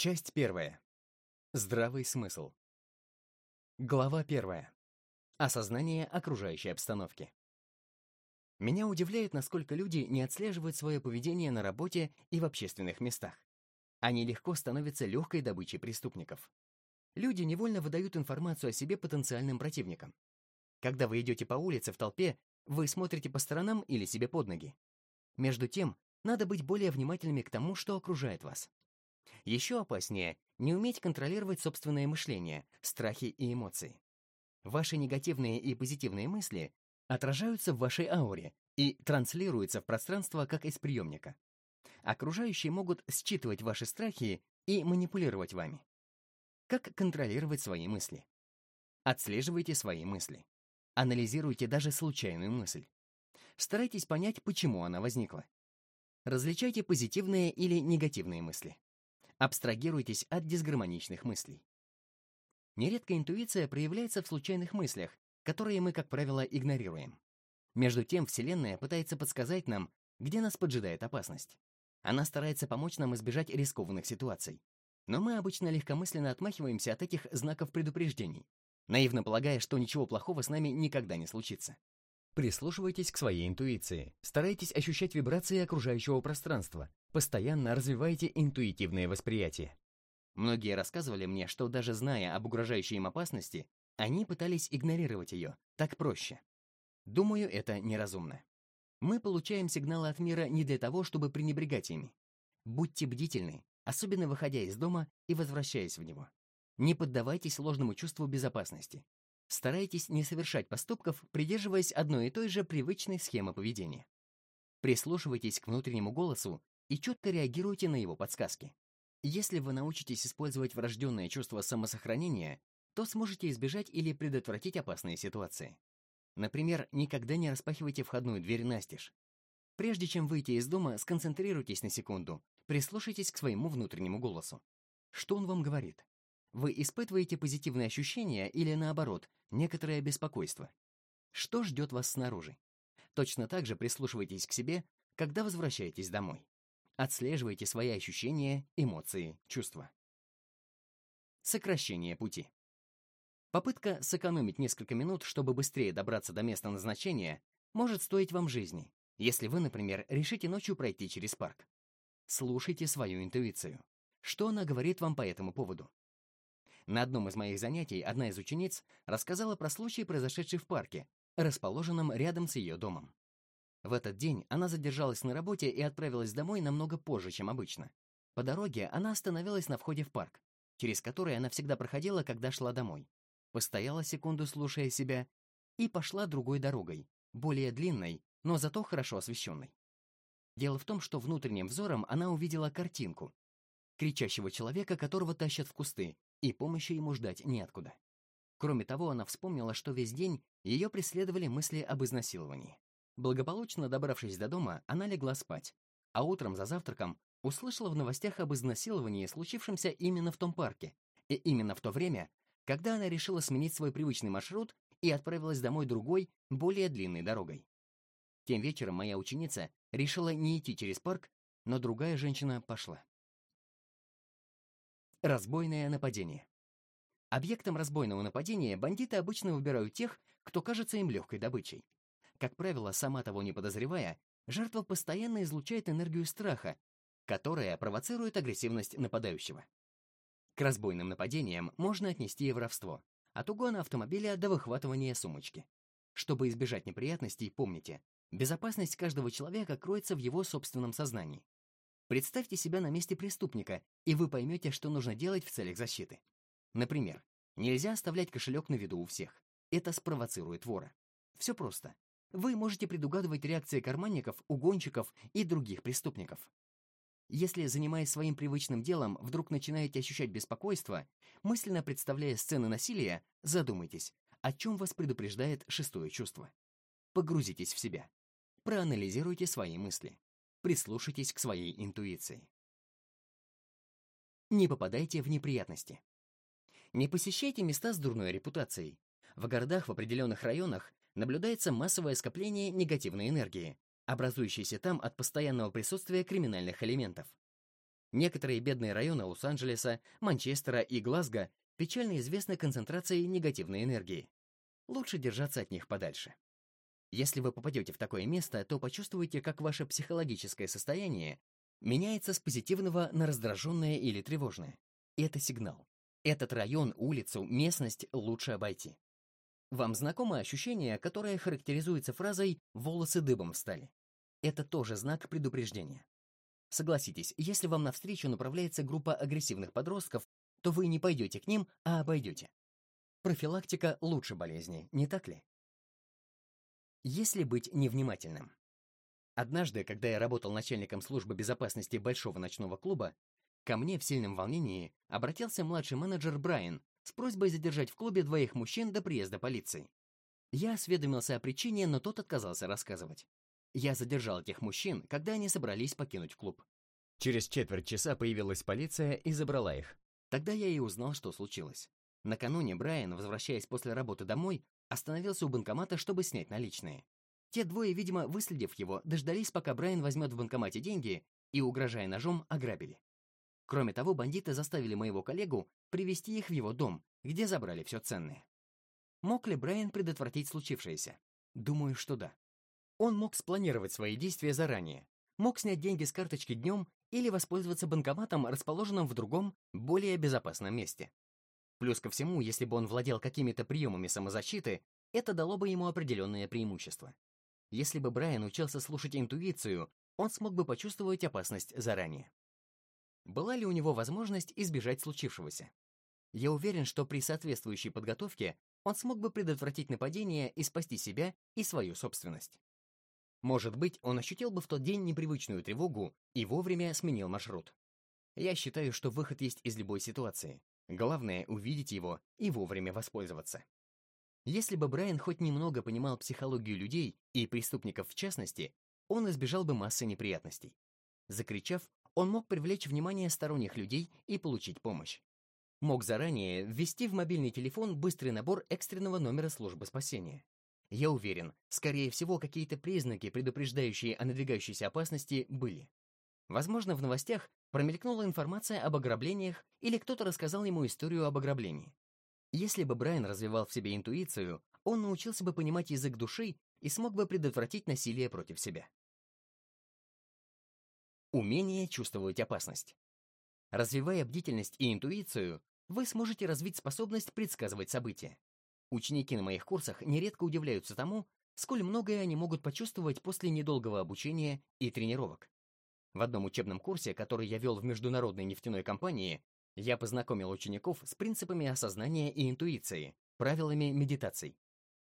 Часть первая. Здравый смысл. Глава первая. Осознание окружающей обстановки. Меня удивляет, насколько люди не отслеживают свое поведение на работе и в общественных местах. Они легко становятся легкой добычей преступников. Люди невольно выдают информацию о себе потенциальным противникам. Когда вы идете по улице в толпе, вы смотрите по сторонам или себе под ноги. Между тем, надо быть более внимательными к тому, что окружает вас. Еще опаснее — не уметь контролировать собственное мышление, страхи и эмоции. Ваши негативные и позитивные мысли отражаются в вашей ауре и транслируются в пространство как из приемника. Окружающие могут считывать ваши страхи и манипулировать вами. Как контролировать свои мысли? Отслеживайте свои мысли. Анализируйте даже случайную мысль. Старайтесь понять, почему она возникла. Различайте позитивные или негативные мысли. Абстрагируйтесь от дисгармоничных мыслей. Нередко интуиция проявляется в случайных мыслях, которые мы, как правило, игнорируем. Между тем, Вселенная пытается подсказать нам, где нас поджидает опасность. Она старается помочь нам избежать рискованных ситуаций. Но мы обычно легкомысленно отмахиваемся от этих знаков предупреждений, наивно полагая, что ничего плохого с нами никогда не случится. Прислушивайтесь к своей интуиции, старайтесь ощущать вибрации окружающего пространства, постоянно развивайте интуитивное восприятие. Многие рассказывали мне, что даже зная об угрожающей им опасности, они пытались игнорировать ее, так проще. Думаю, это неразумно. Мы получаем сигналы от мира не для того, чтобы пренебрегать ими. Будьте бдительны, особенно выходя из дома и возвращаясь в него. Не поддавайтесь ложному чувству безопасности. Старайтесь не совершать поступков, придерживаясь одной и той же привычной схемы поведения. Прислушивайтесь к внутреннему голосу и четко реагируйте на его подсказки. Если вы научитесь использовать врожденное чувство самосохранения, то сможете избежать или предотвратить опасные ситуации. Например, никогда не распахивайте входную дверь настежь. Прежде чем выйти из дома, сконцентрируйтесь на секунду, прислушайтесь к своему внутреннему голосу. Что он вам говорит? Вы испытываете позитивные ощущения или, наоборот, некоторое беспокойство? Что ждет вас снаружи? Точно так же прислушивайтесь к себе, когда возвращаетесь домой. Отслеживайте свои ощущения, эмоции, чувства. Сокращение пути. Попытка сэкономить несколько минут, чтобы быстрее добраться до места назначения, может стоить вам жизни, если вы, например, решите ночью пройти через парк. Слушайте свою интуицию. Что она говорит вам по этому поводу? На одном из моих занятий одна из учениц рассказала про случай, произошедший в парке, расположенном рядом с ее домом. В этот день она задержалась на работе и отправилась домой намного позже, чем обычно. По дороге она остановилась на входе в парк, через который она всегда проходила, когда шла домой. Постояла секунду, слушая себя, и пошла другой дорогой, более длинной, но зато хорошо освещенной. Дело в том, что внутренним взором она увидела картинку. Кричащего человека, которого тащат в кусты, и помощи ему ждать неоткуда. Кроме того, она вспомнила, что весь день ее преследовали мысли об изнасиловании. Благополучно добравшись до дома, она легла спать, а утром за завтраком услышала в новостях об изнасиловании, случившемся именно в том парке, и именно в то время, когда она решила сменить свой привычный маршрут и отправилась домой другой, более длинной дорогой. Тем вечером моя ученица решила не идти через парк, но другая женщина пошла. Разбойное нападение. Объектом разбойного нападения бандиты обычно выбирают тех, кто кажется им легкой добычей. Как правило, сама того не подозревая, жертва постоянно излучает энергию страха, которая провоцирует агрессивность нападающего. К разбойным нападениям можно отнести и воровство, от угона автомобиля до выхватывания сумочки. Чтобы избежать неприятностей, помните, безопасность каждого человека кроется в его собственном сознании. Представьте себя на месте преступника, и вы поймете, что нужно делать в целях защиты. Например, нельзя оставлять кошелек на виду у всех. Это спровоцирует вора. Все просто. Вы можете предугадывать реакции карманников, угонщиков и других преступников. Если, занимаясь своим привычным делом, вдруг начинаете ощущать беспокойство, мысленно представляя сцены насилия, задумайтесь, о чем вас предупреждает шестое чувство. Погрузитесь в себя. Проанализируйте свои мысли. Прислушайтесь к своей интуиции. Не попадайте в неприятности. Не посещайте места с дурной репутацией. В городах в определенных районах наблюдается массовое скопление негативной энергии, образующейся там от постоянного присутствия криминальных элементов. Некоторые бедные районы Лос-Анджелеса, Манчестера и Глазго печально известны концентрацией негативной энергии. Лучше держаться от них подальше. Если вы попадете в такое место, то почувствуете, как ваше психологическое состояние меняется с позитивного на раздраженное или тревожное. Это сигнал. Этот район, улицу, местность лучше обойти. Вам знакомо ощущение, которое характеризуется фразой «волосы дыбом встали»? Это тоже знак предупреждения. Согласитесь, если вам навстречу направляется группа агрессивных подростков, то вы не пойдете к ним, а обойдете. Профилактика лучше болезни, не так ли? Если быть невнимательным. Однажды, когда я работал начальником службы безопасности большого ночного клуба, ко мне в сильном волнении обратился младший менеджер Брайан с просьбой задержать в клубе двоих мужчин до приезда полиции. Я осведомился о причине, но тот отказался рассказывать. Я задержал этих мужчин, когда они собрались покинуть клуб. Через четверть часа появилась полиция и забрала их. Тогда я и узнал, что случилось. Накануне Брайан, возвращаясь после работы домой, остановился у банкомата, чтобы снять наличные. Те двое, видимо, выследив его, дождались, пока Брайан возьмет в банкомате деньги и, угрожая ножом, ограбили. Кроме того, бандиты заставили моего коллегу привести их в его дом, где забрали все ценное. Мог ли Брайан предотвратить случившееся? Думаю, что да. Он мог спланировать свои действия заранее, мог снять деньги с карточки днем или воспользоваться банкоматом, расположенным в другом, более безопасном месте. Плюс ко всему, если бы он владел какими-то приемами самозащиты, это дало бы ему определенное преимущество. Если бы Брайан учился слушать интуицию, он смог бы почувствовать опасность заранее. Была ли у него возможность избежать случившегося? Я уверен, что при соответствующей подготовке он смог бы предотвратить нападение и спасти себя и свою собственность. Может быть, он ощутил бы в тот день непривычную тревогу и вовремя сменил маршрут. Я считаю, что выход есть из любой ситуации. Главное — увидеть его и вовремя воспользоваться. Если бы Брайан хоть немного понимал психологию людей и преступников в частности, он избежал бы массы неприятностей. Закричав, он мог привлечь внимание сторонних людей и получить помощь. Мог заранее ввести в мобильный телефон быстрый набор экстренного номера службы спасения. Я уверен, скорее всего, какие-то признаки, предупреждающие о надвигающейся опасности, были. Возможно, в новостях промелькнула информация об ограблениях или кто-то рассказал ему историю об ограблении. Если бы Брайан развивал в себе интуицию, он научился бы понимать язык души и смог бы предотвратить насилие против себя. Умение чувствовать опасность. Развивая бдительность и интуицию, вы сможете развить способность предсказывать события. Ученики на моих курсах нередко удивляются тому, сколь многое они могут почувствовать после недолгого обучения и тренировок. В одном учебном курсе, который я вел в международной нефтяной компании, я познакомил учеников с принципами осознания и интуиции, правилами медитаций.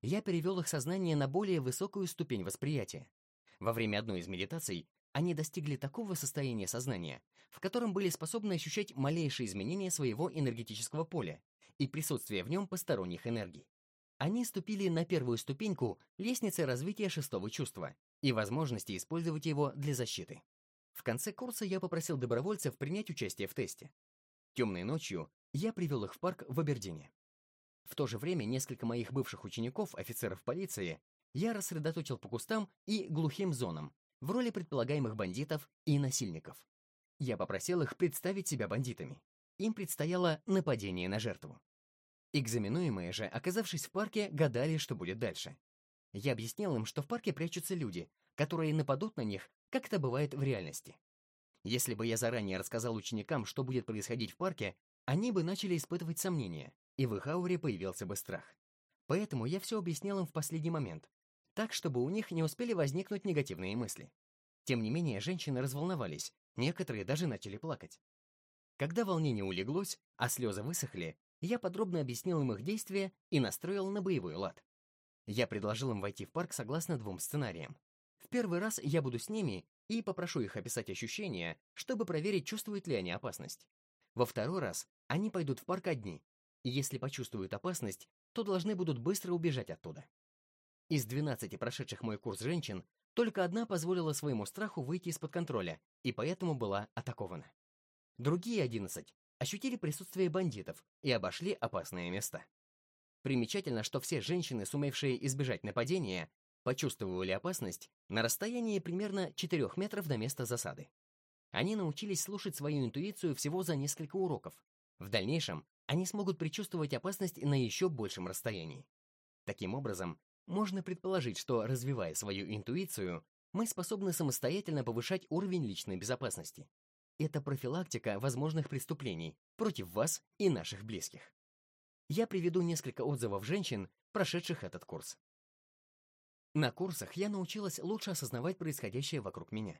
Я перевел их сознание на более высокую ступень восприятия. Во время одной из медитаций они достигли такого состояния сознания, в котором были способны ощущать малейшие изменения своего энергетического поля и присутствие в нем посторонних энергий. Они ступили на первую ступеньку лестницы развития шестого чувства и возможности использовать его для защиты. В конце курса я попросил добровольцев принять участие в тесте. Темной ночью я привел их в парк в Абердине. В то же время несколько моих бывших учеников, офицеров полиции, я рассредоточил по кустам и глухим зонам в роли предполагаемых бандитов и насильников. Я попросил их представить себя бандитами. Им предстояло нападение на жертву. Экзаменуемые же, оказавшись в парке, гадали, что будет дальше. Я объяснил им, что в парке прячутся люди, которые нападут на них, как это бывает в реальности. Если бы я заранее рассказал ученикам, что будет происходить в парке, они бы начали испытывать сомнения, и в их ауре появился бы страх. Поэтому я все объяснял им в последний момент, так, чтобы у них не успели возникнуть негативные мысли. Тем не менее, женщины разволновались, некоторые даже начали плакать. Когда волнение улеглось, а слезы высохли, я подробно объяснил им их действия и настроил на боевой лад. Я предложил им войти в парк согласно двум сценариям. Первый раз я буду с ними и попрошу их описать ощущения, чтобы проверить, чувствуют ли они опасность. Во второй раз они пойдут в парк одни, и если почувствуют опасность, то должны будут быстро убежать оттуда. Из 12 прошедших мой курс женщин, только одна позволила своему страху выйти из-под контроля, и поэтому была атакована. Другие 11 ощутили присутствие бандитов и обошли опасные места. Примечательно, что все женщины, сумевшие избежать нападения, почувствовали опасность на расстоянии примерно 4 метров до места засады. Они научились слушать свою интуицию всего за несколько уроков. В дальнейшем они смогут предчувствовать опасность на еще большем расстоянии. Таким образом, можно предположить, что, развивая свою интуицию, мы способны самостоятельно повышать уровень личной безопасности. Это профилактика возможных преступлений против вас и наших близких. Я приведу несколько отзывов женщин, прошедших этот курс. На курсах я научилась лучше осознавать происходящее вокруг меня.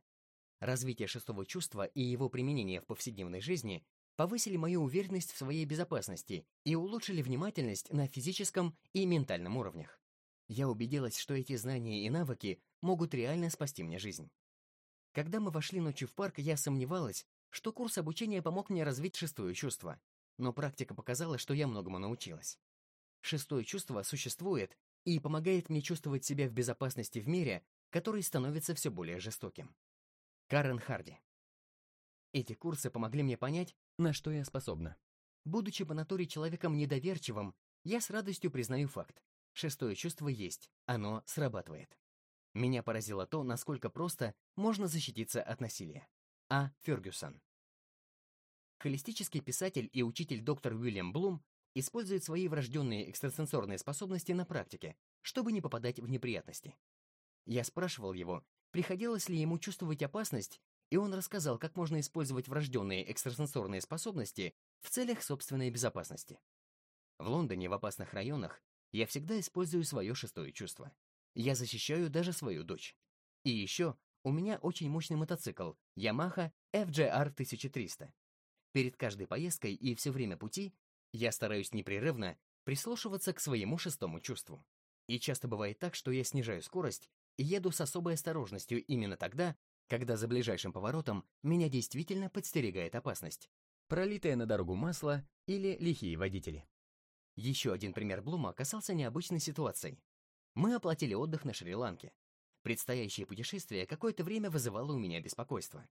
Развитие шестого чувства и его применение в повседневной жизни повысили мою уверенность в своей безопасности и улучшили внимательность на физическом и ментальном уровнях. Я убедилась, что эти знания и навыки могут реально спасти мне жизнь. Когда мы вошли ночью в парк, я сомневалась, что курс обучения помог мне развить шестое чувство, но практика показала, что я многому научилась. Шестое чувство существует и помогает мне чувствовать себя в безопасности в мире, который становится все более жестоким. Карен Харди. Эти курсы помогли мне понять, на что я способна. Будучи по натуре человеком недоверчивым, я с радостью признаю факт. Шестое чувство есть, оно срабатывает. Меня поразило то, насколько просто можно защититься от насилия. А. Фергюсон. Холистический писатель и учитель доктор Уильям Блум использует свои врожденные экстрасенсорные способности на практике, чтобы не попадать в неприятности. Я спрашивал его, приходилось ли ему чувствовать опасность, и он рассказал, как можно использовать врожденные экстрасенсорные способности в целях собственной безопасности. В Лондоне в опасных районах я всегда использую свое шестое чувство. Я защищаю даже свою дочь. И еще у меня очень мощный мотоцикл Yamaha FJR 1300. Перед каждой поездкой и все время пути я стараюсь непрерывно прислушиваться к своему шестому чувству. И часто бывает так, что я снижаю скорость и еду с особой осторожностью именно тогда, когда за ближайшим поворотом меня действительно подстерегает опасность. Пролитое на дорогу масло или лихие водители. Еще один пример Блума касался необычной ситуации. Мы оплатили отдых на Шри-Ланке. Предстоящее путешествие какое-то время вызывало у меня беспокойство.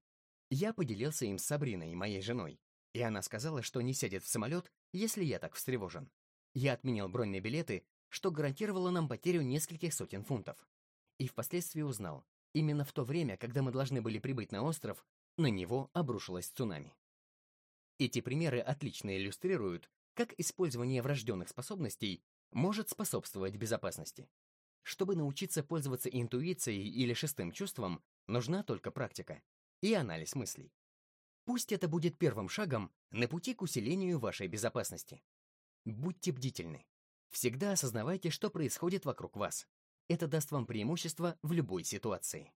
Я поделился им с Сабриной, моей женой, и она сказала, что не сядет в самолет, если я так встревожен. Я отменил бронь билеты, что гарантировало нам потерю нескольких сотен фунтов. И впоследствии узнал, именно в то время, когда мы должны были прибыть на остров, на него обрушилось цунами. Эти примеры отлично иллюстрируют, как использование врожденных способностей может способствовать безопасности. Чтобы научиться пользоваться интуицией или шестым чувством, нужна только практика и анализ мыслей. Пусть это будет первым шагом на пути к усилению вашей безопасности. Будьте бдительны. Всегда осознавайте, что происходит вокруг вас. Это даст вам преимущество в любой ситуации.